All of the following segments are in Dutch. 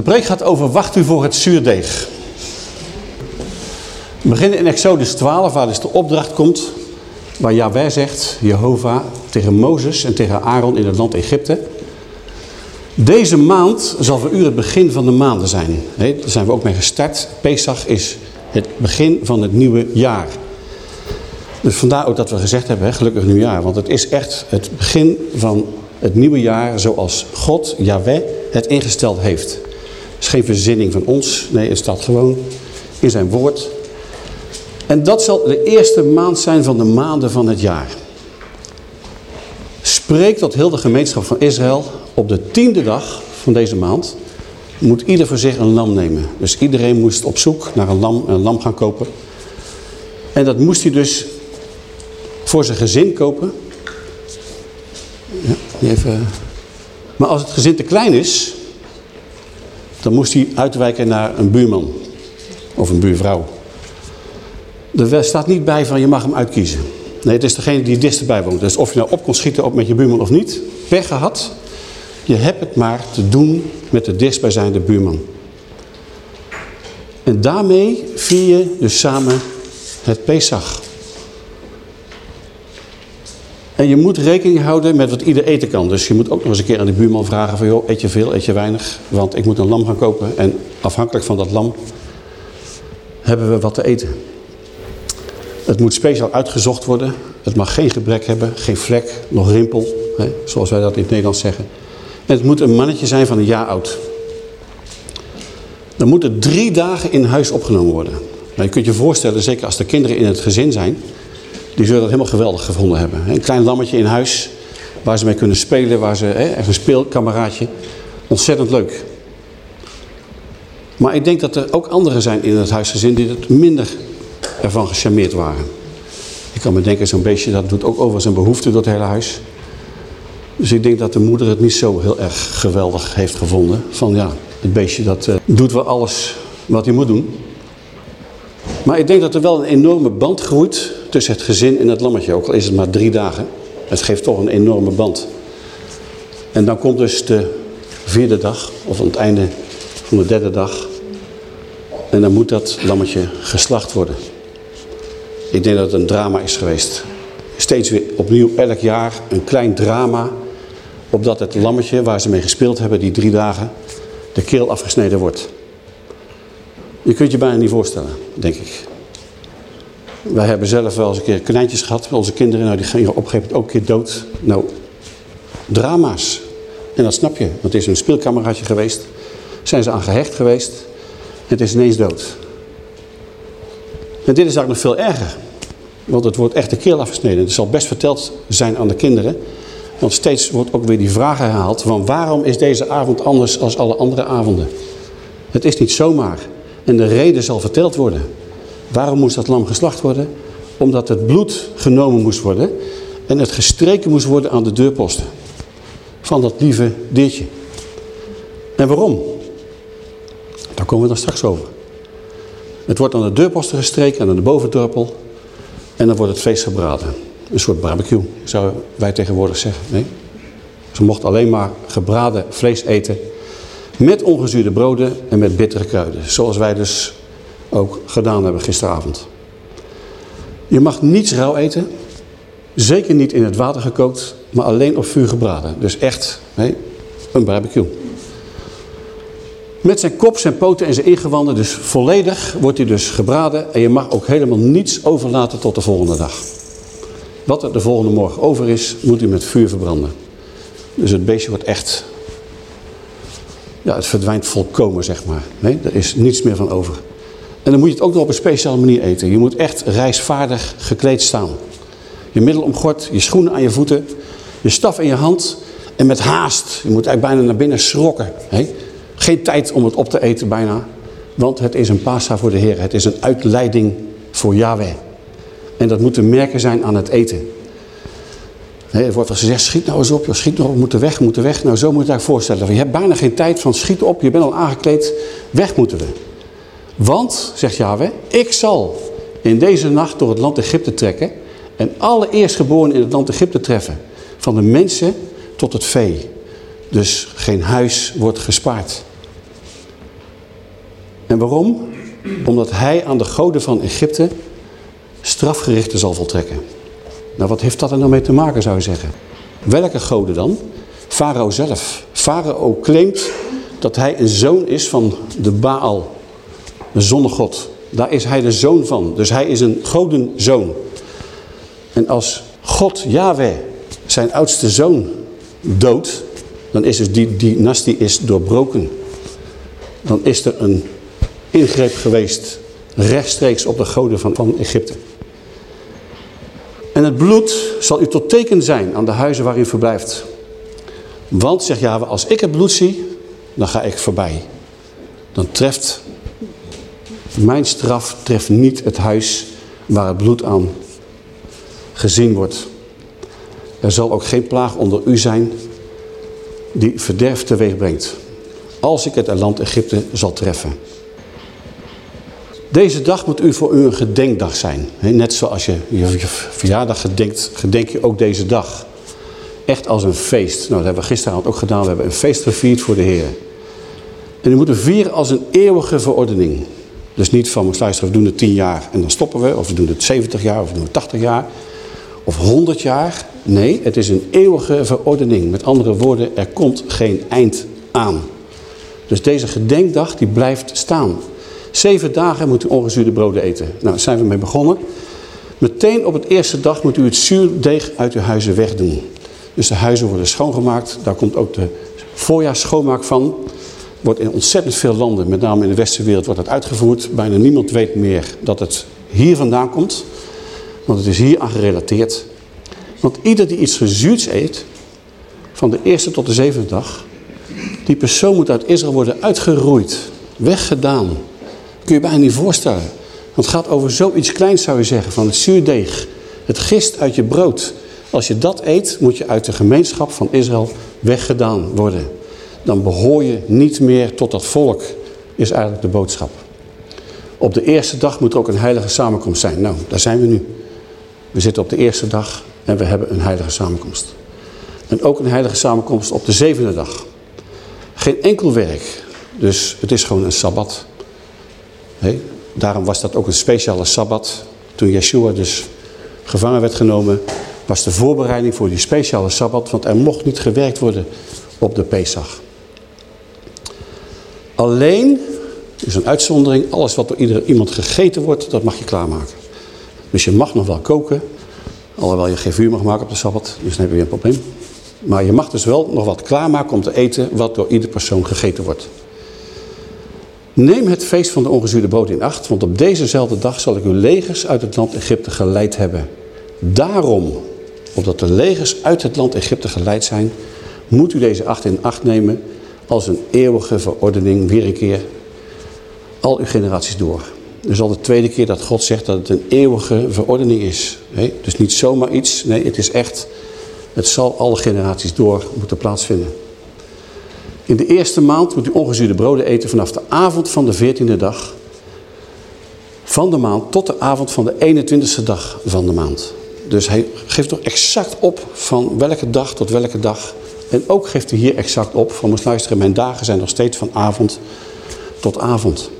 De preek gaat over wacht u voor het zuurdeeg. We beginnen in Exodus 12, waar dus de opdracht komt, waar Yahweh zegt, Jehovah, tegen Mozes en tegen Aaron in het land Egypte. Deze maand zal voor u het begin van de maanden zijn. daar zijn we ook mee gestart. Pesach is het begin van het nieuwe jaar. Dus vandaar ook dat we gezegd hebben, gelukkig nieuwjaar. Want het is echt het begin van het nieuwe jaar zoals God, Yahweh, het ingesteld heeft. Is geen verzinning van ons. Nee, het staat gewoon in zijn woord. En dat zal de eerste maand zijn van de maanden van het jaar. Spreek tot heel de gemeenschap van Israël. Op de tiende dag van deze maand moet ieder voor zich een lam nemen. Dus iedereen moest op zoek naar een lam, een lam gaan kopen. En dat moest hij dus voor zijn gezin kopen. Even. Maar als het gezin te klein is, dan moest hij uitwijken naar een buurman of een buurvrouw. Er staat niet bij van je mag hem uitkiezen. Nee, het is degene die het dichtst bij woont. Dus of je nou op kon schieten op met je buurman of niet, pech gehad. Je hebt het maar te doen met de dichtstbijzijnde buurman. En daarmee vier je dus samen het Pesach. En je moet rekening houden met wat ieder eten kan. Dus je moet ook nog eens een keer aan de buurman vragen van... joh, eet je veel, eet je weinig? Want ik moet een lam gaan kopen. En afhankelijk van dat lam hebben we wat te eten. Het moet speciaal uitgezocht worden. Het mag geen gebrek hebben, geen vlek, nog rimpel. Hè, zoals wij dat in het Nederlands zeggen. En het moet een mannetje zijn van een jaar oud. Dan moet het drie dagen in huis opgenomen worden. Maar je kunt je voorstellen, zeker als er kinderen in het gezin zijn... die zullen dat helemaal geweldig gevonden hebben. Een klein lammetje in huis waar ze mee kunnen spelen, waar ze, hè, een speelkameraadje. Ontzettend leuk. Maar ik denk dat er ook anderen zijn in het huisgezin die het minder ervan gecharmeerd waren. Ik kan me denken, zo'n beestje dat doet ook over zijn behoefte door het hele huis. Dus ik denk dat de moeder het niet zo heel erg geweldig heeft gevonden. Van ja, het beestje dat uh, doet wel alles wat hij moet doen. Maar ik denk dat er wel een enorme band groeit tussen het gezin en het lammetje. Ook al is het maar drie dagen. Het geeft toch een enorme band. En dan komt dus de vierde dag, of aan het einde van de derde dag. En dan moet dat lammetje geslacht worden. Ik denk dat het een drama is geweest. Steeds weer opnieuw elk jaar een klein drama. Opdat het lammetje waar ze mee gespeeld hebben die drie dagen de keel afgesneden wordt. Je kunt je bijna niet voorstellen, denk ik. Wij hebben zelf wel eens een keer konijntjes gehad met onze kinderen. Nou, die gingen op ook een keer dood. Nou, drama's. En dat snap je, het is een speelkameraadje geweest. Zijn ze aan gehecht geweest. Het is ineens dood. En dit is eigenlijk nog veel erger. Want het wordt echt de keel afgesneden. Het zal best verteld zijn aan de kinderen. Want steeds wordt ook weer die vraag herhaald van waarom is deze avond anders als alle andere avonden? Het is niet zomaar. En de reden zal verteld worden. Waarom moest dat lam geslacht worden? Omdat het bloed genomen moest worden en het gestreken moest worden aan de deurposten. Van dat lieve diertje. En waarom? Daar komen we dan straks over. Het wordt aan de deurposten gestreken en aan de bovendorpel. En dan wordt het vlees gebraden. Een soort barbecue, zouden wij tegenwoordig zeggen. Nee? Ze mocht alleen maar gebraden vlees eten. Met ongezuurde broden en met bittere kruiden. Zoals wij dus ook gedaan hebben gisteravond. Je mag niets rauw eten. Zeker niet in het water gekookt, maar alleen op vuur gebraden. Dus echt nee, een barbecue. Met zijn kop, zijn poten en zijn ingewanden, dus volledig wordt hij dus gebraden. En je mag ook helemaal niets overlaten tot de volgende dag. Wat er de volgende morgen over is, moet u met vuur verbranden. Dus het beestje wordt echt... Ja, het verdwijnt volkomen, zeg maar. Nee, er is niets meer van over. En dan moet je het ook nog op een speciale manier eten. Je moet echt reisvaardig gekleed staan. Je middel omgord, je schoenen aan je voeten, je staf in je hand en met haast. Je moet eigenlijk bijna naar binnen schrokken. Hè? Geen tijd om het op te eten bijna. Want het is een pasta voor de Heer. Het is een uitleiding voor Yahweh. En dat moeten merken zijn aan het eten. Nee, er wordt wel gezegd, schiet nou eens op, schiet nog op, moeten weg, we moeten weg. Nou, zo moet je het voorstellen. Je hebt bijna geen tijd van schiet op, je bent al aangekleed, weg moeten we. Want, zegt Yahweh, ik zal in deze nacht door het land Egypte trekken en alle eerstgeborenen in het land Egypte treffen. Van de mensen tot het vee. Dus geen huis wordt gespaard. En waarom? Omdat hij aan de goden van Egypte strafgerichten zal voltrekken. Nou, wat heeft dat er nou mee te maken, zou je zeggen? Welke goden dan? Farao zelf. Farao claimt dat hij een zoon is van de Baal, de zonnegod. Daar is hij de zoon van. Dus hij is een godenzoon. En als God, Yahweh, zijn oudste zoon doodt, dan is dus die dynastie is doorbroken. Dan is er een ingreep geweest rechtstreeks op de goden van, van Egypte. En het bloed zal u tot teken zijn aan de huizen waar u verblijft. Want, zegt Yahweh, als ik het bloed zie, dan ga ik voorbij. Dan treft mijn straf treft niet het huis waar het bloed aan gezien wordt. Er zal ook geen plaag onder u zijn die verderf teweeg brengt. Als ik het land Egypte zal treffen. Deze dag moet u voor u een gedenkdag zijn. Net zoals je je verjaardag gedenkt, gedenk je ook deze dag. Echt als een feest. Nou, dat hebben we gisteravond ook gedaan. We hebben een feest gevierd voor de Heer. En u moet vieren als een eeuwige verordening. Dus niet van, luisteren, we doen het 10 jaar en dan stoppen we. Of we doen het 70 jaar of we doen het 80 jaar. Of 100 jaar. Nee, het is een eeuwige verordening. Met andere woorden, er komt geen eind aan. Dus deze gedenkdag die blijft staan. Zeven dagen moet u ongezuurde broden eten. Nou, daar zijn we mee begonnen. Meteen op het eerste dag moet u het zuurdeeg uit uw huizen wegdoen. Dus de huizen worden schoongemaakt. Daar komt ook de voorjaarsschoonmaak van. Wordt in ontzettend veel landen, met name in de westerse wereld, wordt dat uitgevoerd. Bijna niemand weet meer dat het hier vandaan komt. Want het is hier aan gerelateerd. Want ieder die iets gezuurds eet, van de eerste tot de zevende dag, die persoon moet uit Israël worden uitgeroeid, weggedaan. Dat kun je bijna niet voorstellen. Want het gaat over zoiets kleins zou je zeggen, van het zuurdeeg. Het gist uit je brood. Als je dat eet, moet je uit de gemeenschap van Israël weggedaan worden. Dan behoor je niet meer tot dat volk, is eigenlijk de boodschap. Op de eerste dag moet er ook een heilige samenkomst zijn. Nou, daar zijn we nu. We zitten op de eerste dag en we hebben een heilige samenkomst. En ook een heilige samenkomst op de zevende dag. Geen enkel werk. Dus het is gewoon een Sabbat. Daarom was dat ook een speciale Sabbat. Toen Yeshua dus gevangen werd genomen, was de voorbereiding voor die speciale Sabbat. Want er mocht niet gewerkt worden op de Pesach. Alleen, is een uitzondering, alles wat door ieder, iemand gegeten wordt, dat mag je klaarmaken. Dus je mag nog wel koken, alhoewel je geen vuur mag maken op de Sabbat, dus dan heb je weer een probleem. Maar je mag dus wel nog wat klaarmaken om te eten wat door ieder persoon gegeten wordt. Neem het feest van de ongezuurde brood in acht, want op dezezelfde dag zal ik uw legers uit het land Egypte geleid hebben. Daarom, opdat de legers uit het land Egypte geleid zijn, moet u deze acht in acht nemen als een eeuwige verordening, weer een keer, al uw generaties door. Dus al de tweede keer dat God zegt dat het een eeuwige verordening is. Dus niet zomaar iets, nee, het is echt, het zal alle generaties door moeten plaatsvinden. In de eerste maand moet u ongezuurde broden eten vanaf de avond van de veertiende dag van de maand tot de avond van de 21ste dag van de maand. Dus hij geeft toch exact op van welke dag tot welke dag. En ook geeft hij hier exact op van, moest luisteren, mijn dagen zijn nog steeds van avond tot avond.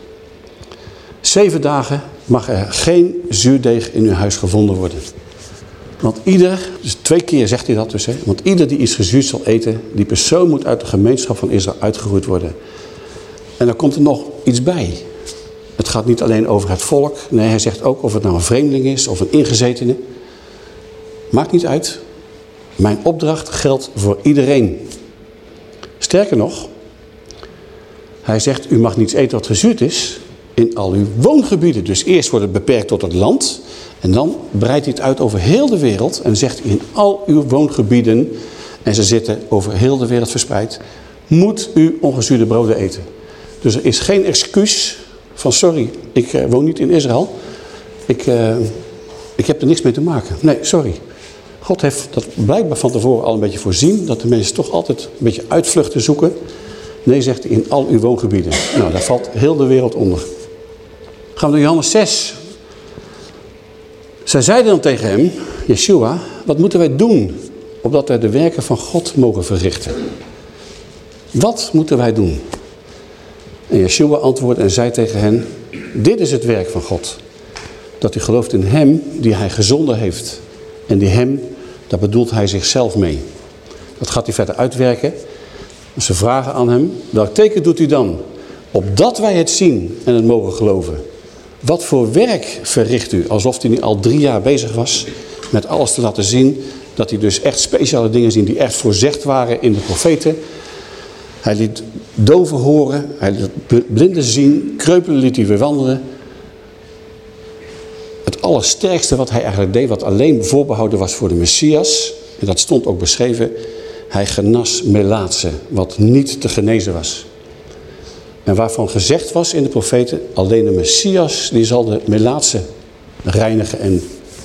Zeven dagen mag er geen zuurdeeg in uw huis gevonden worden. Want ieder, dus twee keer zegt hij dat dus, hè, want ieder die iets gezuurd zal eten, die persoon moet uit de gemeenschap van Israël uitgeroeid worden. En dan komt er nog iets bij. Het gaat niet alleen over het volk, nee, hij zegt ook of het nou een vreemdeling is of een ingezetene. Maakt niet uit. Mijn opdracht geldt voor iedereen. Sterker nog, hij zegt, u mag niets eten wat gezuurd is in al uw woongebieden. Dus eerst wordt het beperkt tot het land en dan breidt hij het uit over heel de wereld en zegt in al uw woongebieden, en ze zitten over heel de wereld verspreid, moet u ongezuurde broden eten. Dus er is geen excuus van sorry, ik uh, woon niet in Israël. Ik, uh, ik heb er niks mee te maken. Nee, sorry. God heeft dat blijkbaar van tevoren al een beetje voorzien. Dat de mensen toch altijd een beetje uitvluchten zoeken. Nee, zegt hij, in al uw woongebieden. Nou, daar valt heel de wereld onder. Gaan we naar Johannes 6. Zij zeiden dan tegen hem, Yeshua, wat moeten wij doen opdat wij de werken van God mogen verrichten? Wat moeten wij doen? En Yeshua antwoordde en zei tegen hen, dit is het werk van God. Dat u gelooft in hem die hij gezonden heeft. En die hem, daar bedoelt hij zichzelf mee. Dat gaat hij verder uitwerken. Ze vragen aan hem, welk teken doet u dan? Opdat wij het zien en het mogen geloven. Wat voor werk verricht u? Alsof hij nu al drie jaar bezig was met alles te laten zien. Dat hij dus echt speciale dingen zien die echt voorzegd waren in de profeten. Hij liet doven horen, hij liet blinden zien, kreupelen liet hij weer wandelen. Het allersterkste wat hij eigenlijk deed, wat alleen voorbehouden was voor de Messias. En dat stond ook beschreven. Hij genas melaatse, wat niet te genezen was. En waarvan gezegd was in de profeten, alleen de Messias die zal de melaatse reinigen en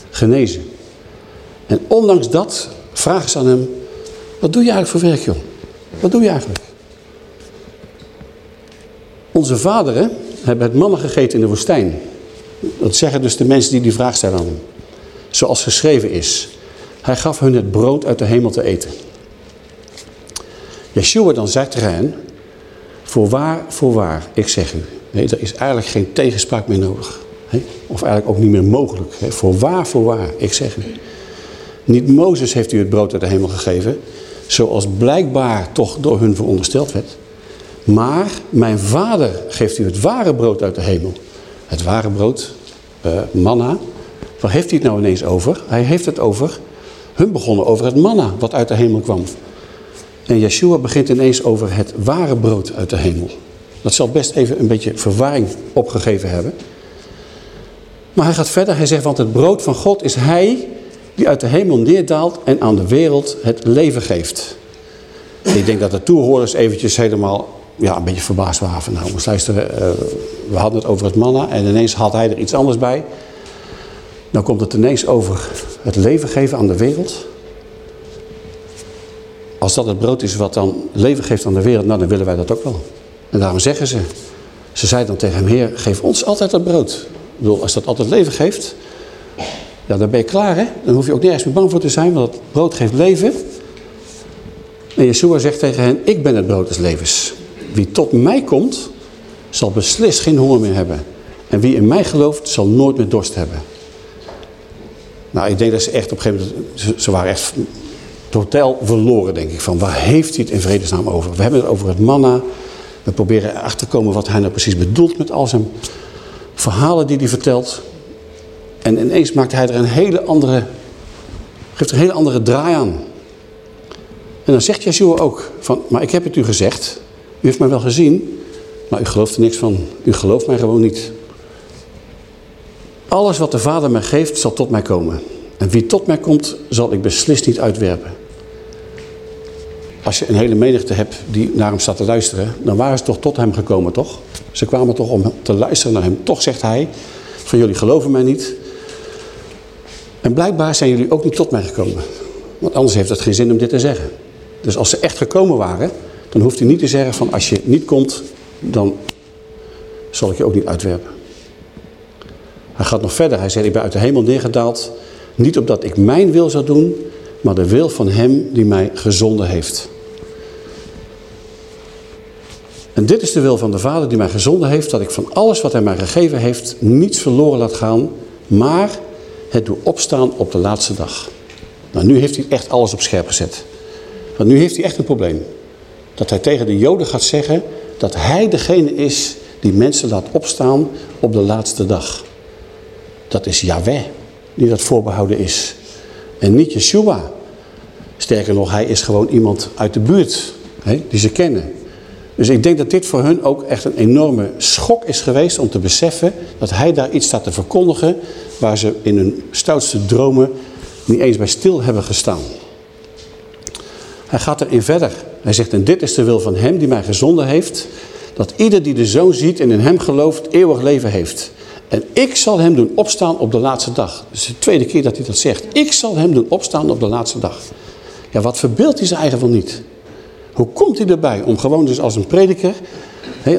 genezen. En ondanks dat vragen ze aan hem, wat doe je eigenlijk voor werk joh? Wat doe je eigenlijk? Onze vaderen hebben het mannen gegeten in de woestijn. Dat zeggen dus de mensen die die vraag stellen aan hem. Zoals geschreven is. Hij gaf hun het brood uit de hemel te eten. Yeshua dan zegt tegen hen, voorwaar, voorwaar, ik zeg u. Nee, er is eigenlijk geen tegenspraak meer nodig. Of eigenlijk ook niet meer mogelijk. Voorwaar, voorwaar, ik zeg u. Niet Mozes heeft u het brood uit de hemel gegeven, zoals blijkbaar toch door hun verondersteld werd. Maar mijn vader geeft u het ware brood uit de hemel. Het ware brood, uh, manna. Waar heeft hij het nou ineens over? Hij heeft het over, hun begonnen over het manna wat uit de hemel kwam. En Yeshua begint ineens over het ware brood uit de hemel. Dat zal best even een beetje verwarring opgegeven hebben. Maar hij gaat verder, hij zegt, want het brood van God is hij die uit de hemel neerdaalt en aan de wereld het leven geeft. ik denk dat de toehoorders eventjes helemaal ja, een beetje verbaasd waren. Nou, moest luisteren, uh, we hadden het over het manna en ineens had hij er iets anders bij. Dan komt het ineens over het leven geven aan de wereld. Als dat het brood is wat dan leven geeft aan de wereld, nou dan willen wij dat ook wel. En daarom zeggen ze, ze zei dan tegen hem, Heer, geef ons altijd dat brood. Ik bedoel, als dat altijd leven geeft, ja, dan ben je klaar hè. Dan hoef je ook nergens meer bang voor te zijn, want het brood geeft leven. En Yeshua zegt tegen hen, ik ben het brood des levens. Wie tot mij komt, zal beslist geen honger meer hebben. En wie in mij gelooft, zal nooit meer dorst hebben. Nou, ik denk dat ze echt op een gegeven moment, ze, waren echt totaal verloren, denk ik. Van waar heeft hij het in vredesnaam over? We hebben het over het manna. We proberen erachter te komen wat hij nou precies bedoelt met al zijn verhalen die hij vertelt. En ineens maakt hij er een hele andere, geeft er een hele andere draai aan. En dan zegt Yeshua ook van, maar ik heb het u gezegd. U heeft mij wel gezien, maar u gelooft er niks van. U gelooft mij gewoon niet. Alles wat de Vader mij geeft, zal tot mij komen. En wie tot mij komt, zal ik beslist niet uitwerpen. Als je een hele menigte hebt die naar hem staat te luisteren, dan waren ze toch tot hem gekomen, toch? Ze kwamen toch om te luisteren naar hem. Toch zegt hij, van jullie geloven mij niet. En blijkbaar zijn jullie ook niet tot mij gekomen. Want anders heeft het geen zin om dit te zeggen. Dus als ze echt gekomen waren, dan hoeft hij niet te zeggen van als je niet komt, dan zal ik je ook niet uitwerpen. Hij gaat nog verder. Hij zegt, ik ben uit de hemel neergedaald. Niet opdat ik mijn wil zou doen, maar de wil van hem die mij gezonden heeft. En dit is de wil van de Vader die mij gezonden heeft, dat ik van alles wat hij mij gegeven heeft, niets verloren laat gaan, maar het doe opstaan op de laatste dag. Nou, nu heeft hij echt alles op scherp gezet. Want nu heeft hij echt een probleem. Dat hij tegen de Joden gaat zeggen dat hij degene is die mensen laat opstaan op de laatste dag. Dat is Yahweh die dat voorbehouden is. En niet Yeshua. Sterker nog, hij is gewoon iemand uit de buurt hè, die ze kennen. Dus ik denk dat dit voor hun ook echt een enorme schok is geweest om te beseffen dat hij daar iets staat te verkondigen waar ze in hun stoutste dromen niet eens bij stil hebben gestaan. Hij gaat erin verder. Hij zegt, en dit is de wil van hem die mij gezonden heeft, dat ieder die de zoon ziet en in hem gelooft, eeuwig leven heeft. En ik zal hem doen opstaan op de laatste dag. Is de tweede keer dat hij dat zegt. Ik zal hem doen opstaan op de laatste dag. Ja, wat verbeeldt hij zich eigenlijk wel niet? Hoe komt hij erbij om gewoon dus als een prediker,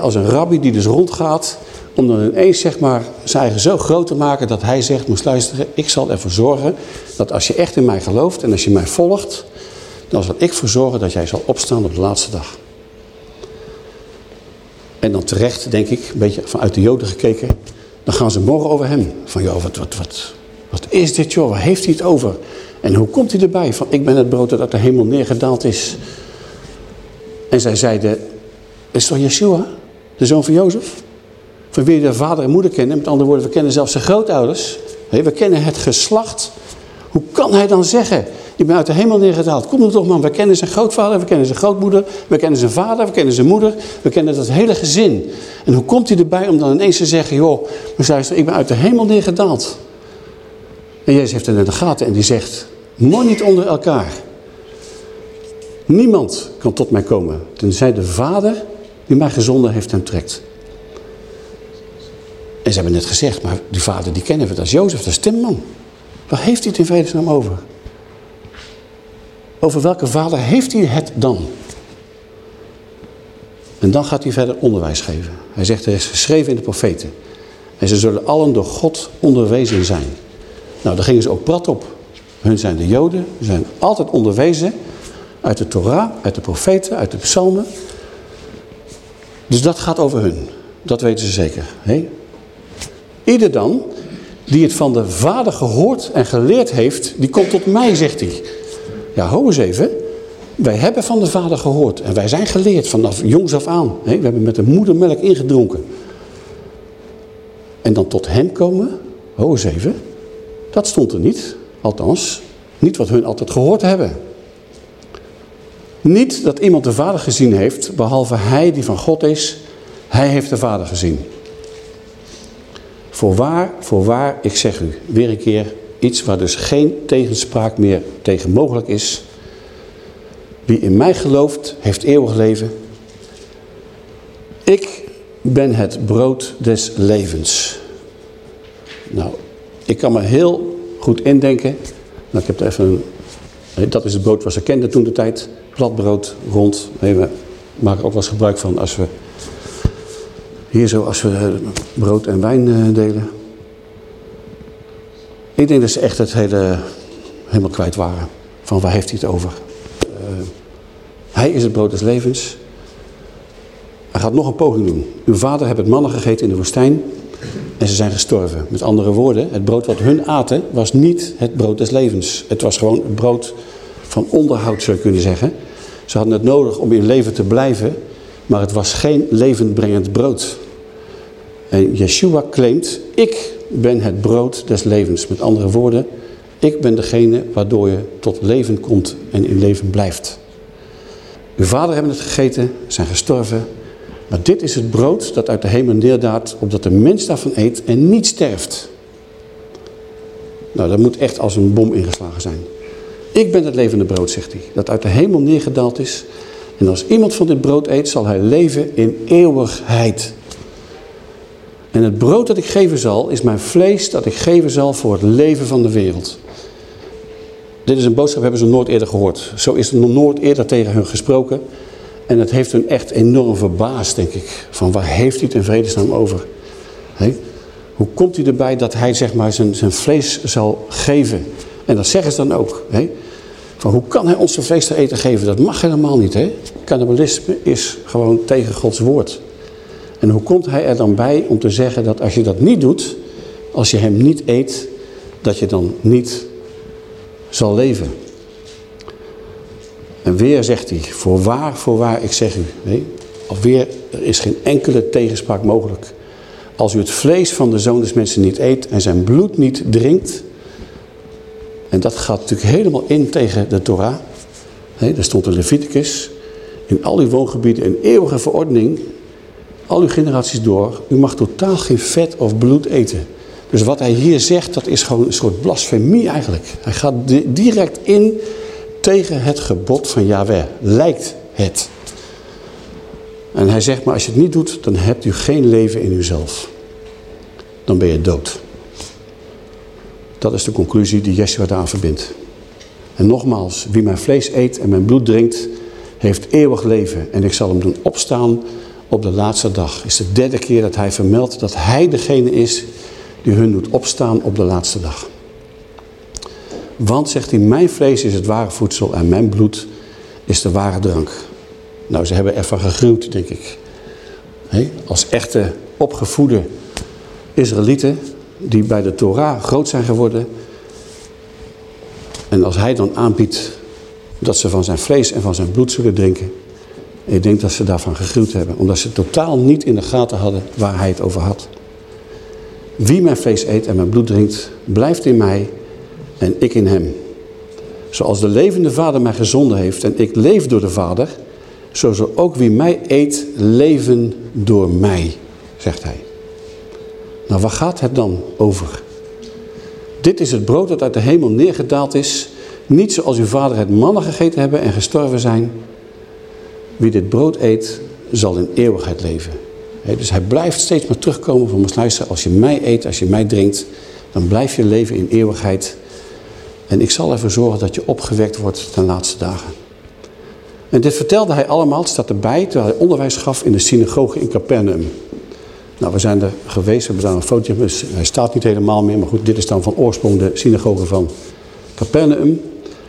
als een rabbi die dus rondgaat, om dan ineens zeg maar zijn eigen zo groot te maken dat hij zegt, moest luisteren, ik zal ervoor zorgen dat als je echt in mij gelooft en als je mij volgt, dan zal ik ervoor zorgen dat jij zal opstaan op de laatste dag. En dan terecht, denk ik, een beetje vanuit de joden gekeken. Dan gaan ze morgen over hem. Van, joh, wat, wat, wat, wat is dit, joh? Waar heeft hij het over? En hoe komt hij erbij? Van, ik ben het brood dat uit de hemel neergedaald is. En zij zeiden, is toch Yeshua, de zoon van Jozef? Van wie de vader en moeder kennen. Met andere woorden, we kennen zelfs zijn grootouders. We kennen het geslacht. Hoe kan hij dan zeggen, ik ben uit de hemel neergedaald. Kom er toch man, we kennen zijn grootvader, we kennen zijn grootmoeder, we kennen zijn vader, we kennen zijn moeder, we kennen dat hele gezin. En hoe komt hij erbij om dan ineens te zeggen, joh, ik ben uit de hemel neergedaald. En Jezus heeft het in de gaten en die zegt, mooi niet onder elkaar. Niemand kan tot mij komen, tenzij de Vader die mij gezonden heeft hem trekt. En ze hebben net gezegd, maar die vader die kennen we, dat is Jozef, dat is Timman. Waar heeft hij het in vredesnaam over? Over welke vader heeft hij het dan? En dan gaat hij verder onderwijs geven. Hij zegt, er is geschreven in de profeten. En ze zullen allen door God onderwezen zijn. Nou, daar gingen ze ook prat op. Hun zijn de Joden, ze zijn altijd onderwezen uit de Torah, uit de profeten, uit de psalmen. Dus dat gaat over hun. Dat weten ze zeker. He? Ieder dan, die het van de vader gehoord en geleerd heeft, die komt tot mij, zegt hij. Ja, hou eens even. Wij hebben van de vader gehoord en wij zijn geleerd vanaf jongs af aan. We hebben met de moedermelk ingedronken. En dan tot hem komen, hou eens even. Dat stond er niet. Althans, niet wat hun altijd gehoord hebben. Niet dat iemand de vader gezien heeft, behalve hij die van God is. Hij heeft de vader gezien. Voorwaar, voorwaar, ik zeg u, weer een keer, iets waar dus geen tegenspraak meer tegen mogelijk is. Wie in mij gelooft, heeft eeuwig leven. Ik ben het brood des levens. Nou, ik kan me heel goed indenken. Nou, ik heb er even een, dat is het brood wat ze kenden toen de tijd. Platbrood, rond. We maken ook wel eens gebruik van als we hier zo, als we brood en wijn eh, delen. Ik denk dat ze echt het hele helemaal kwijt waren. Van waar heeft hij het over? Uh, hij is het brood des levens. Hij gaat nog een poging doen. Uw vader heeft het mannen gegeten in de woestijn en ze zijn gestorven. Met andere woorden, het brood wat hun aten was niet het brood des levens. Het was gewoon het brood van onderhoud zou je kunnen zeggen. Ze hadden het nodig om in leven te blijven, maar het was geen levendbrengend brood. En Yeshua claimt, ik ben het brood des levens. Met andere woorden, ik ben degene waardoor je tot leven komt en in leven blijft. Uw vader hebben het gegeten, zijn gestorven. Maar dit is het brood dat uit de hemel neerdaalt, opdat de mens daarvan eet en niet sterft. Nou, dat moet echt als een bom ingeslagen zijn. Ik ben het levende brood, zegt hij, dat uit de hemel neergedaald is. En als iemand van dit brood eet, zal hij leven in eeuwigheid. En het brood dat ik geven zal, is mijn vlees dat ik geven zal voor het leven van de wereld. Dit is een boodschap, hebben ze nooit eerder gehoord. Zo is er nooit eerder tegen hun gesproken. En het heeft hun echt enorm verbaasd, denk ik. Van waar heeft hij het in vredesnaam over? Hoe komt hij erbij dat hij zeg maar, zijn, zijn vlees zal geven? En dat zeggen ze dan ook. Van hoe kan hij ons zijn vlees te eten geven? Dat mag helemaal niet. Hè? Cannibalisme is gewoon tegen Gods woord. En hoe komt hij er dan bij om te zeggen dat als je dat niet doet, als je hem niet eet, dat je dan niet zal leven? En weer zegt hij, voorwaar, voorwaar, ik zeg u. Nee, alweer, er is geen enkele tegenspraak mogelijk. Als u het vlees van de zoon des mensen niet eet en zijn bloed niet drinkt. En dat gaat natuurlijk helemaal in tegen de Torah. Daar stond in Leviticus. In al uw woongebieden een eeuwige verordening al uw generaties door, u mag totaal geen vet of bloed eten. Dus wat hij hier zegt, dat is gewoon een soort blasfemie eigenlijk. Hij gaat direct in tegen het gebod van Yahweh. Lijkt het. En hij zegt, maar als je het niet doet, dan hebt u geen leven in uzelf. Dan ben je dood. Dat is de conclusie die Yeshua daar verbindt. En nogmaals, wie mijn vlees eet en mijn bloed drinkt, heeft eeuwig leven. En ik zal hem doen opstaan op de laatste dag. is de derde keer dat hij vermeldt dat hij degene is die hun doet opstaan op de laatste dag. Want, zegt hij, mijn vlees is het ware voedsel en mijn bloed is de ware drank. Nou, ze hebben ervan gegruwd, denk ik. als echte opgevoede Israëlieten die bij de Torah groot zijn geworden. En als hij dan aanbiedt dat ze van zijn vlees en van zijn bloed zullen drinken. Ik denk dat ze daarvan gegruwd hebben. Omdat ze totaal niet in de gaten hadden waar hij het over had. Wie mijn vlees eet en mijn bloed drinkt, blijft in mij en ik in hem. Zoals de levende vader mij gezonden heeft en ik leef door de vader, zo zal ook wie mij eet leven door mij, zegt hij. Nou, waar gaat het dan over? Dit is het brood dat uit de hemel neergedaald is. Niet zoals uw vader het mannen gegeten hebben en gestorven zijn. Wie dit brood eet, zal in eeuwigheid leven. dus hij blijft steeds maar terugkomen van, luister, als je mij eet, als je mij drinkt, dan blijf je leven in eeuwigheid. En ik zal ervoor zorgen dat je opgewekt wordt ten laatste dagen. En dit vertelde hij allemaal, het staat erbij, terwijl hij onderwijs gaf in de synagoge in Capernaum. Nou, we zijn er geweest, we hebben daar een fotootje, dus hij staat niet helemaal meer, maar goed, dit is dan van oorsprong de synagoge van Capernaum.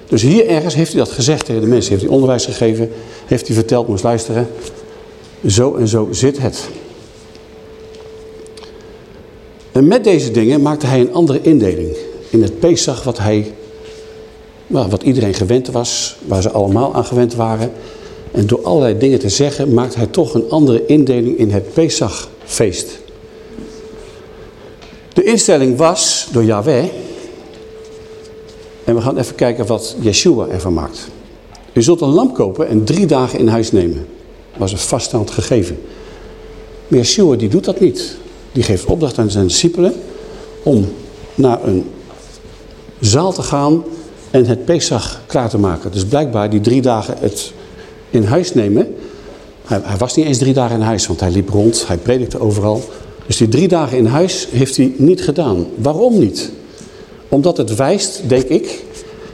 Dus hier ergens heeft hij dat gezegd tegen de mensen, heeft hij onderwijs gegeven, heeft hij verteld, moest luisteren. Zo en zo zit het. En met deze dingen maakte hij een andere indeling. In het Pesach wat hij, nou, wat iedereen gewend was, waar ze allemaal aan gewend waren. En door allerlei dingen te zeggen, maakte hij toch een andere indeling in het Pesachfeest. De instelling was door Yahweh. En we gaan even kijken wat Yeshua ervan maakt. U zult een lamp kopen en drie dagen in huis nemen. Was een vaststand gegeven. Maar Yeshua die doet dat niet. Die geeft opdracht aan zijn discipelen om naar een zaal te gaan en het Pesach klaar te maken. Dus blijkbaar die drie dagen het in huis nemen. Hij, hij, was niet eens drie dagen in huis, want hij liep rond, hij predikte overal. Dus die drie dagen in huis heeft hij niet gedaan. Waarom niet? Omdat het wijst, denk ik,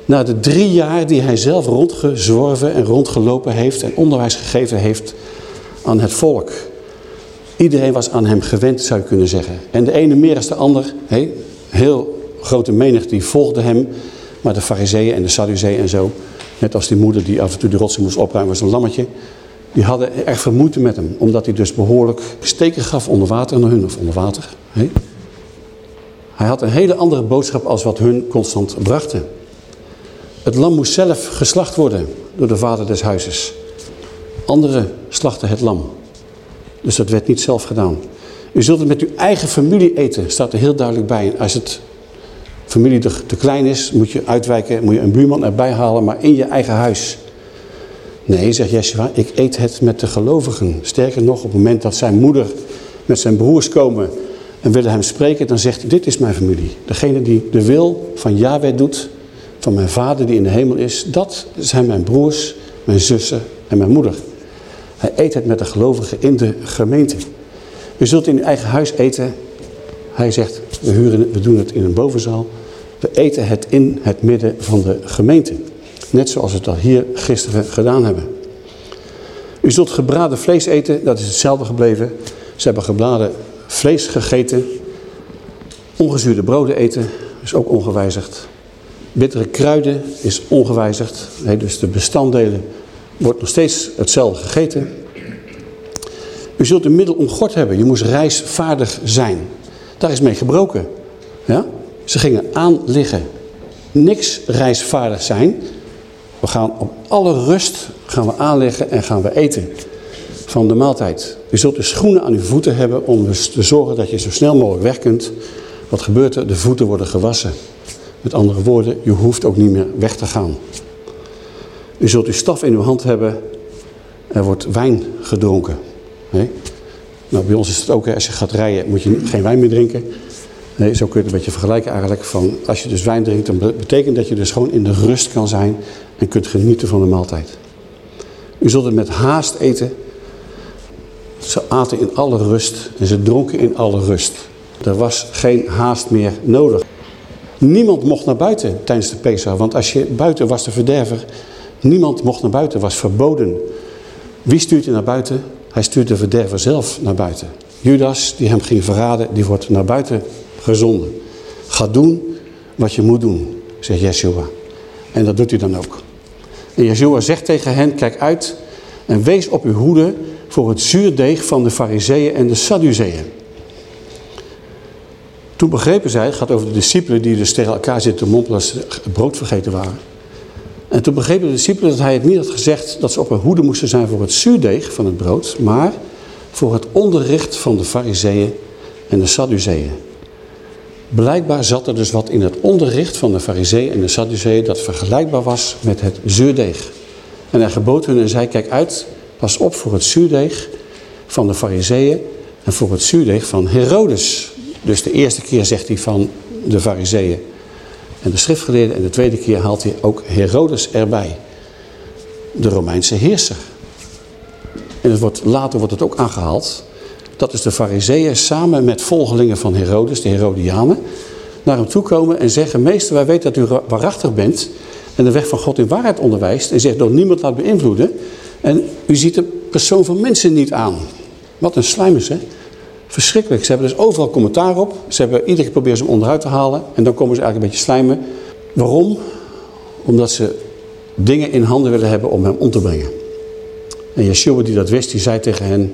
naar de drie jaar die hij zelf rondgezworven en rondgelopen heeft en onderwijs gegeven heeft aan het volk. Iedereen was aan hem gewend, zou je kunnen zeggen. En de ene meer als de ander, heel grote menigte die volgde hem. Maar de fariseeën en de sadduceeën en zo, net als die moeder die af en toe de rotsen moest opruimen, was een lammetje. Die hadden veel moeite met hem, omdat hij dus behoorlijk steken gaf onder water naar hun, of onder water. Hij had een hele andere boodschap als wat hun constant brachten. Het lam moest zelf geslacht worden door de vader des huizes. Anderen slachten het lam. Dus dat werd niet zelf gedaan. U zult het met uw eigen familie eten, staat er heel duidelijk bij. Als het familie te, klein is, moet je uitwijken, moet je een buurman erbij halen, maar in je eigen huis. Nee, zegt Yeshua, ik eet het met de gelovigen. Sterker nog, op het moment dat zijn moeder met zijn broers komen en willen hem spreken, dan zegt hij, dit is mijn familie. Degene die de wil van Yahweh doet, van mijn vader die in de hemel is, dat zijn mijn broers, mijn zussen en mijn moeder. Hij eet het met de gelovigen in de gemeente. U zult in uw eigen huis eten. Hij zegt, we, huren, we doen het in een bovenzaal. We eten het in het midden van de gemeente. Net zoals we dat hier gisteren gedaan hebben. U zult gebraden vlees eten, dat is hetzelfde gebleven. Ze hebben gebraden vlees gegeten. Ongezuurde broden eten, is ook ongewijzigd. Bittere kruiden is ongewijzigd. Nee, dus de bestanddelen wordt nog steeds hetzelfde gegeten. U zult een middel omgord hebben. Je moest reisvaardig zijn. Daar is mee gebroken. Ja? Ze gingen aanliggen. Niks reisvaardig zijn. We gaan op alle rust gaan we aanleggen en gaan we eten van de maaltijd. U zult de schoenen aan uw voeten hebben om dus te zorgen dat je zo snel mogelijk weg kunt. Wat gebeurt er? De voeten worden gewassen. Met andere woorden, je hoeft ook niet meer weg te gaan. U zult uw staf in uw hand hebben. Er wordt wijn gedronken. Nee? Nou, bij ons is het ook, als je gaat rijden, moet je geen wijn meer drinken. Nee, zo kun je het een beetje vergelijken eigenlijk. Van, als je dus wijn drinkt, dan betekent dat je dus gewoon in de rust kan zijn en kunt genieten van de maaltijd. U zult het met haast eten. Ze aten in alle rust en ze dronken in alle rust. Er was geen haast meer nodig. Niemand mocht naar buiten tijdens de Pesach, want als je buiten was de verderver. Niemand mocht naar buiten, was verboden. Wie stuurt je naar buiten? Hij stuurt de verderver zelf naar buiten. Judas, die hem ging verraden, die wordt naar buiten gezonden. Ga doen wat je moet doen, zegt Yeshua. En dat doet hij dan ook. En Yeshua zegt tegen hen, kijk uit en wees op uw hoede voor het zuurdeeg van de fariseeën en de sadduceeën. Toen begrepen zij, het gaat over de discipelen die dus tegen elkaar zitten te mompelen als ze brood vergeten waren. En toen begrepen de discipelen dat hij het niet had gezegd dat ze op hun hoede moesten zijn voor het zuurdeeg van het brood, maar voor het onderricht van de fariseeën en de sadduceeën. Blijkbaar zat er dus wat in het onderricht van de fariseeën en de sadduceeën dat vergelijkbaar was met het zuurdeeg. En hij gebood hun en zei, kijk uit, pas op voor het zuurdeeg van de fariseeën en voor het zuurdeeg van Herodes. Dus de eerste keer zegt hij van de fariseeën en de schriftgeleerden en de tweede keer haalt hij ook Herodes erbij. De Romeinse heerser. En het wordt, later wordt het ook aangehaald dat is de fariseeën samen met volgelingen van Herodes, de Herodianen, naar hem toe komen en zeggen, meester wij weten dat u waarachtig bent en de weg van God in waarheid onderwijst en zich door niemand laat beïnvloeden. En u ziet de persoon van mensen niet aan. Wat een slijm is, hè? Verschrikkelijk. Ze hebben dus overal commentaar op. Ze hebben iedere keer proberen ze hem onderuit te halen. En dan komen ze eigenlijk een beetje slijmen. Waarom? Omdat ze dingen in handen willen hebben om hem om te brengen. En Yeshua die dat wist, die zei tegen hen...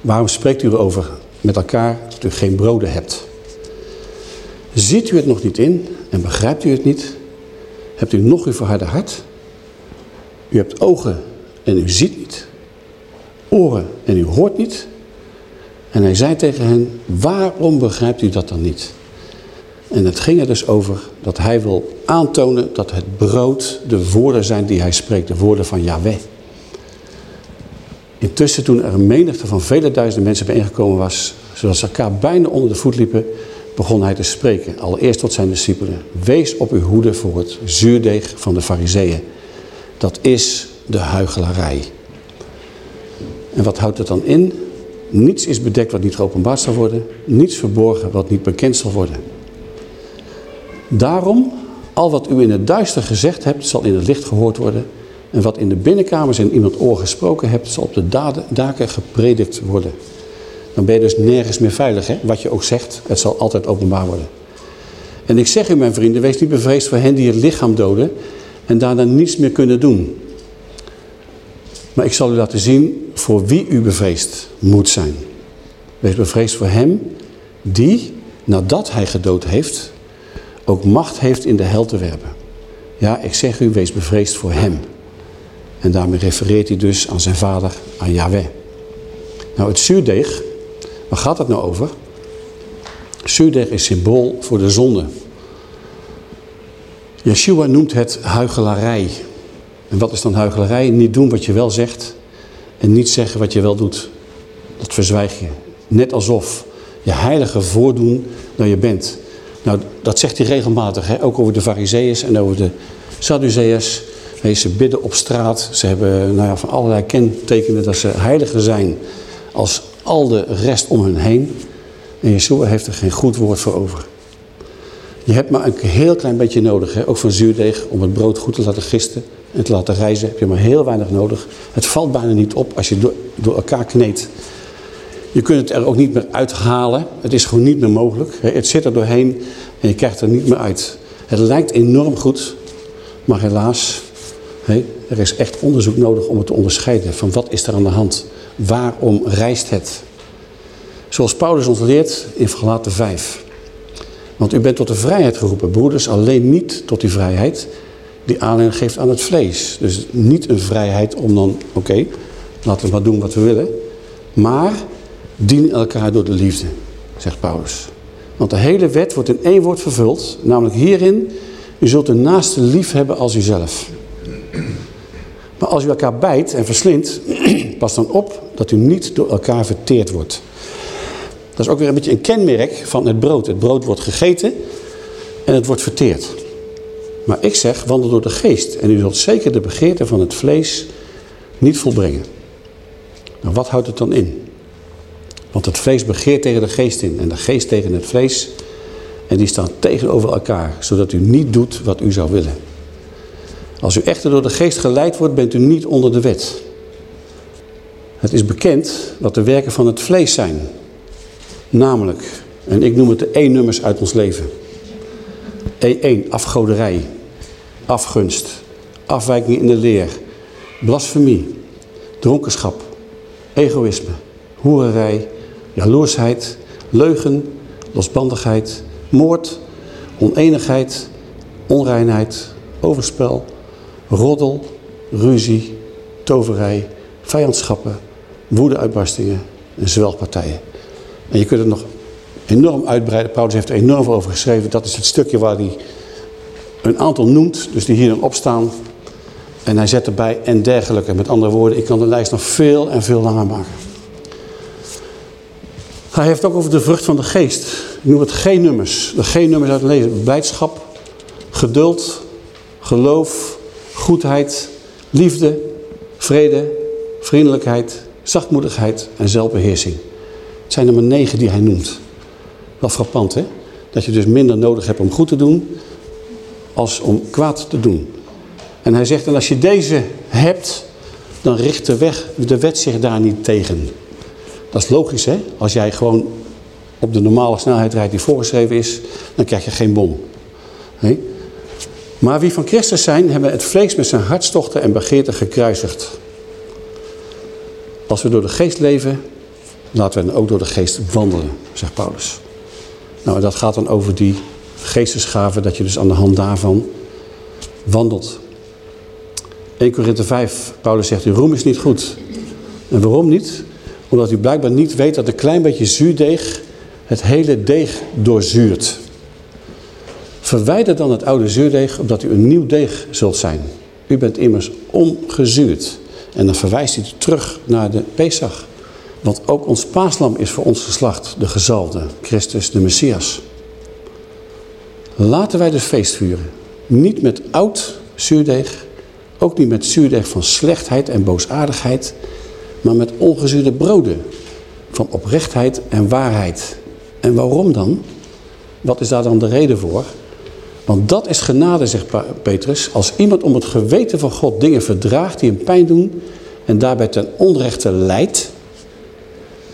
Waarom spreekt u erover met elkaar dat u geen broden hebt? Ziet u het nog niet in en begrijpt u het niet? Hebt u nog uw verharde hart? U hebt ogen en u ziet niet. Oren en u hoort niet. En hij zei tegen hen, waarom begrijpt u dat dan niet? En het ging er dus over dat hij wil aantonen dat het brood de woorden zijn die hij spreekt. De woorden van Yahweh. Intussen toen er een menigte van vele duizenden mensen bijeengekomen was, zodat ze elkaar bijna onder de voet liepen, begon hij te spreken. Allereerst tot zijn discipelen. Wees op uw hoede voor het zuurdeeg van de fariseeën. Dat is de huigelarij. En wat houdt het dan in? Niets is bedekt wat niet geopenbaard zal worden. Niets verborgen wat niet bekend zal worden. Daarom, al wat u in het duister gezegd hebt, zal in het licht gehoord worden. En wat in de binnenkamers in iemand oor gesproken hebt, zal op de daken gepredikt worden. Dan ben je dus nergens meer veilig. Hè? Wat je ook zegt, het zal altijd openbaar worden. En ik zeg u mijn vrienden, wees niet bevreesd voor hen die het lichaam doden en daarna niets meer kunnen doen. Maar ik zal u laten zien voor wie u bevreesd moet zijn. Wees bevreesd voor hem die, nadat hij gedood heeft, ook macht heeft in de hel te werpen. Ja, ik zeg u, wees bevreesd voor hem. En daarmee refereert hij dus aan zijn vader, aan Yahweh. Nou, het zuurdeeg, waar gaat het nou over? Zuurdeeg is symbool voor de zonde. Yeshua noemt het huigelarij. En wat is dan huigelarij? Niet doen wat je wel zegt en niet zeggen wat je wel doet. Dat verzwijg je. Net alsof je heilige voordoen dan je bent. Nou, dat zegt hij regelmatig, hè? ook over de fariseeërs en over de Sadduceërs ze bidden op straat. Ze hebben nou ja, van allerlei kentekenen dat ze heiliger zijn als al de rest om hen heen. En Yeshua heeft er geen goed woord voor over. Je hebt maar een heel klein beetje nodig, hè? ook van zuurdeeg, om het brood goed te laten gisten en te laten rijzen. Heb je maar heel weinig nodig. Het valt bijna niet op als je door, door elkaar kneedt. Je kunt het er ook niet meer uithalen. Het is gewoon niet meer mogelijk. Het zit er doorheen en je krijgt er niet meer uit. Het lijkt enorm goed, maar helaas, er is echt onderzoek nodig om het te onderscheiden van wat is er aan de hand. Waarom reist het? Zoals Paulus ons leert in Galaten 5. Want u bent tot de vrijheid geroepen, broeders, alleen niet tot die vrijheid die aanleiding geeft aan het vlees. Dus niet een vrijheid om dan, oké, laten we maar doen wat we willen. Maar dien elkaar door de liefde, zegt Paulus. Want de hele wet wordt in één woord vervuld, namelijk hierin, u zult de naaste lief hebben als uzelf. Maar als u elkaar bijt en verslindt, pas dan op dat u niet door elkaar verteerd wordt. Dat is ook weer een beetje een kenmerk van het brood. Het brood wordt gegeten en het wordt verteerd. Maar ik zeg, wandel door de geest en u zult zeker de begeerte van het vlees niet volbrengen. Nou, wat houdt het dan in? Want het vlees begeert tegen de geest in en de geest tegen het vlees. En die staan tegenover elkaar, zodat u niet doet wat u zou willen. Als u echter door de geest geleid wordt, bent u niet onder de wet. Het is bekend wat de werken van het vlees zijn. Namelijk, en ik noem het de E-nummers uit ons leven. E1, afgoderij, afgunst, afwijking in de leer, blasfemie, dronkenschap, egoïsme, hoererij, jaloersheid, leugen, losbandigheid, moord, oneenigheid, onreinheid, overspel, roddel, ruzie, toverij, vijandschappen, woedeuitbarstingen en zwelgpartijen. En je kunt het nog enorm uitbreiden. Paulus heeft er enorm over geschreven. Dat is het stukje waar hij een aantal noemt, dus die hier dan opstaan. En hij zet erbij en dergelijke. Met andere woorden, ik kan de lijst nog veel en veel langer maken. Hij heeft ook over de vrucht van de geest. Ik noem het geen nummers. De geen nummers uit het lezen. Blijdschap, geduld, geloof, goedheid, liefde, vrede, vriendelijkheid, zachtmoedigheid en zelfbeheersing. Het zijn er maar negen die hij noemt. Wel frappant hè? Dat je dus minder nodig hebt om goed te doen als om kwaad te doen. En hij zegt, en als je deze hebt, dan richt de, weg, de wet zich daar niet tegen. Dat is logisch hè. Als jij gewoon op de normale snelheid rijdt die voorgeschreven is, dan krijg je geen bom. Maar wie van Christus zijn, hebben het vlees met zijn hartstochten en begeerten gekruisigd. Als we door de geest leven, laten we dan ook door de geest wandelen, zegt Paulus. Nou, dat gaat dan over die geestesgaven, dat je dus aan de hand daarvan wandelt. 1 Korinthe 5, Paulus zegt, uw roem is niet goed. En waarom niet? Omdat u blijkbaar niet weet dat een klein beetje zuurdeeg het hele deeg doorzuurt. Verwijder dan het oude zuurdeeg, opdat u een nieuw deeg zult zijn. U bent immers ongezuurd. En dan verwijst hij terug naar de Pesach. Want ook ons paaslam is voor ons geslacht, de gezalde, Christus de Messias. Laten wij dus feest vieren. Niet met oud zuurdeeg, ook niet met zuurdeeg van slechtheid en boosaardigheid, maar met ongezuurde broden van oprechtheid en waarheid. En waarom dan? Wat is daar dan de reden voor? Want dat is genade, zegt Petrus, als iemand om het geweten van God dingen verdraagt die hem pijn doen en daarbij ten onrechte leidt.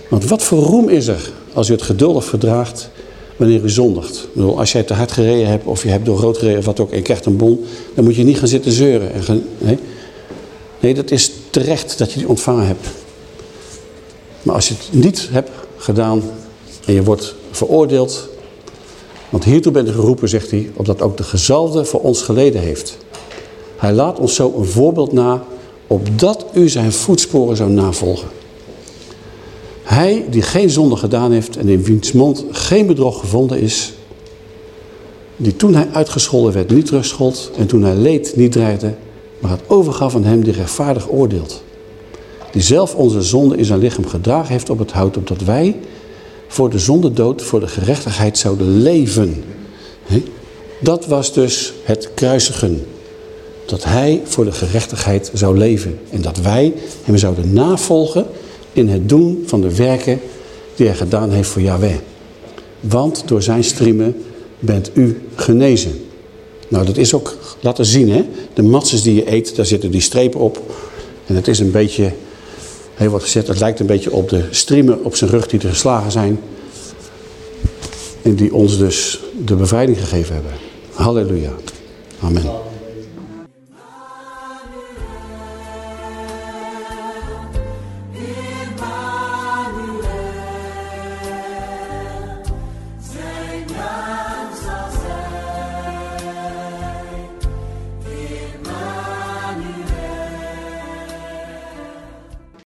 Want wat voor roem is er als u het geduldig verdraagt wanneer u zondigt? Bedoel, als jij te hard gereden hebt of je hebt door rood gereden of wat ook en je krijgt een bon, dan moet je niet gaan zitten zeuren. En nee? nee, dat is terecht dat je die ontvangen hebt. Maar als je het niet hebt gedaan en je wordt veroordeeld, want hiertoe bent u geroepen, zegt hij, opdat ook de gezalde voor ons geleden heeft. Hij laat ons zo een voorbeeld na, opdat u zijn voetsporen zou navolgen. Hij die geen zonde gedaan heeft en in wiens mond geen bedrog gevonden is, die toen hij uitgescholden werd niet terugschold en toen hij leed niet dreigde, maar het overgaf aan hem die rechtvaardig oordeelt. Die zelf onze zonde in zijn lichaam gedragen heeft op het hout, opdat wij voor de zonde dood, voor de gerechtigheid zouden leven. Dat was dus het kruisigen. Dat hij voor de gerechtigheid zou leven. En dat wij hem zouden navolgen in het doen van de werken die hij gedaan heeft voor Yahweh. Want door zijn striemen bent u genezen. Nou, dat is ook laten zien, hè. De matzes die je eet, daar zitten die strepen op. En het is een beetje, heel wat gezegd, het lijkt een beetje op de striemen op zijn rug die er geslagen zijn. En die ons dus de bevrijding gegeven hebben. Halleluja. Amen.